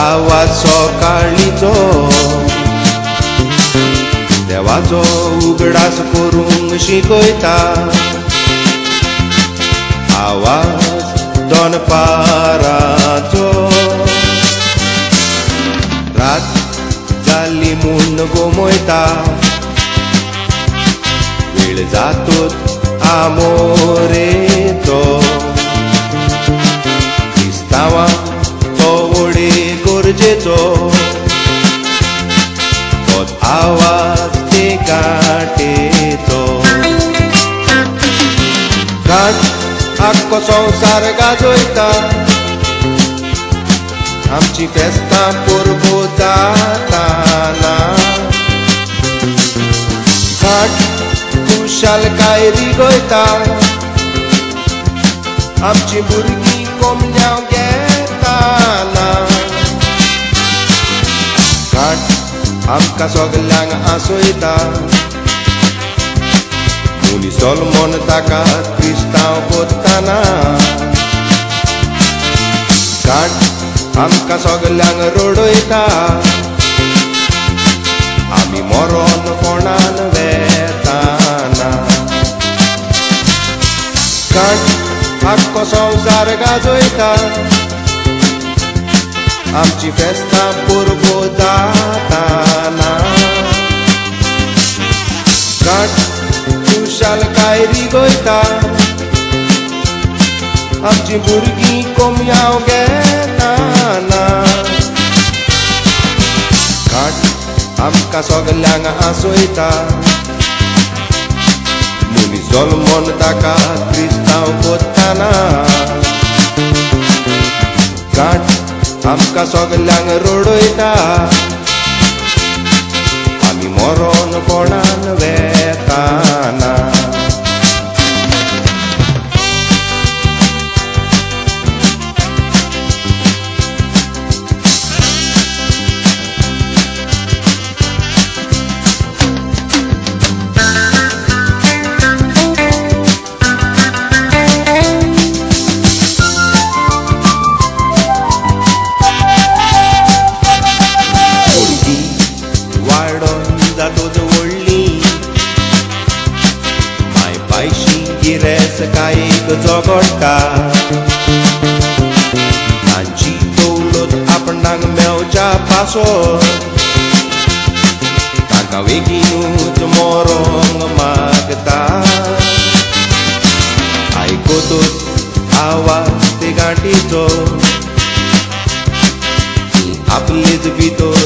आवाज सकाळीचो देवाचो उगडास करूंक शिकयता. आवाज दनपाराचो. रात जाल्ली म्हूण गोमयता. वेळ जातोच आमोरे. गरजेचो तोच आवाज़ ते। गाटेचो घाट आख्खो संवसार गाजयता आमची फेस्तां परबो जाताना घाट खुशालकाय रिगयता आमची भुरगीं कोमल्याव घेताना आमकां सगल्यांक आसयता मुनी सोलमोन ताका क्रिस्तांव कोत्ताना घाट आमकां सगल्यांक रडयता आमी मरोन कोणान वेताना घाट आख्खो संवसार गाजयता आमची फेस्तां परबो आमची भुरगीं कोमयाव घेताना घाट आमकां सगल्यांक आसयता मुनी जल्मोन ताका क्रिस्तांव कोत्ताना घाट आमकां सगल्यांक रडयता आमी वाडोन जातोच व्हडलीं माय पायशी गिरेस कायेक झगडटा तांची दौलत आपणाक मेवच्या पासो तांकां वेगीनूच मोरोंक मागता. आयकोतोच आवाज ते गांठीचो. आपलेच भितर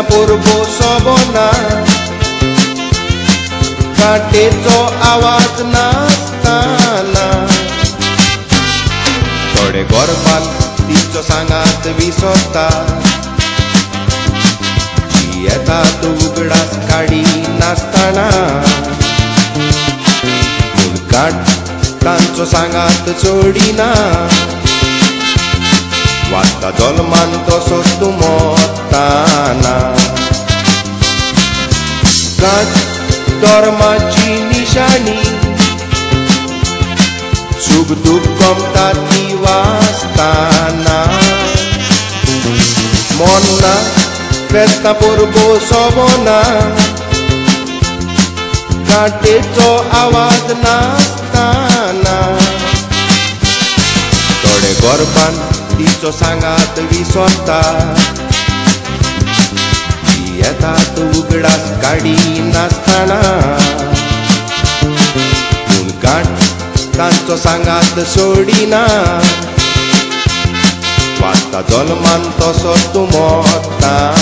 फेस्तां परबो सोबना काटेचो आवाज नासताना थोडे गोरपाल तिचो सांगात विसरता जी येतात उगडास काडी नासताना पूण गाठ तांचो सांगात चोडिना वाचता जल्मान तसोच तूं मोताना गाठ धर्माची निशाणी सुख दूख गमता ती वाचताना मोन्ना फेस्तां परबो सोबना गाटेचो आवाज नासताना थोडे गोरपान तिचो सांगात विसरता ती येतात उगडास काडी नासताना पूण गाठ तांचो सांगात सोडिना. वाचता जल्मान तसो तूं मोताना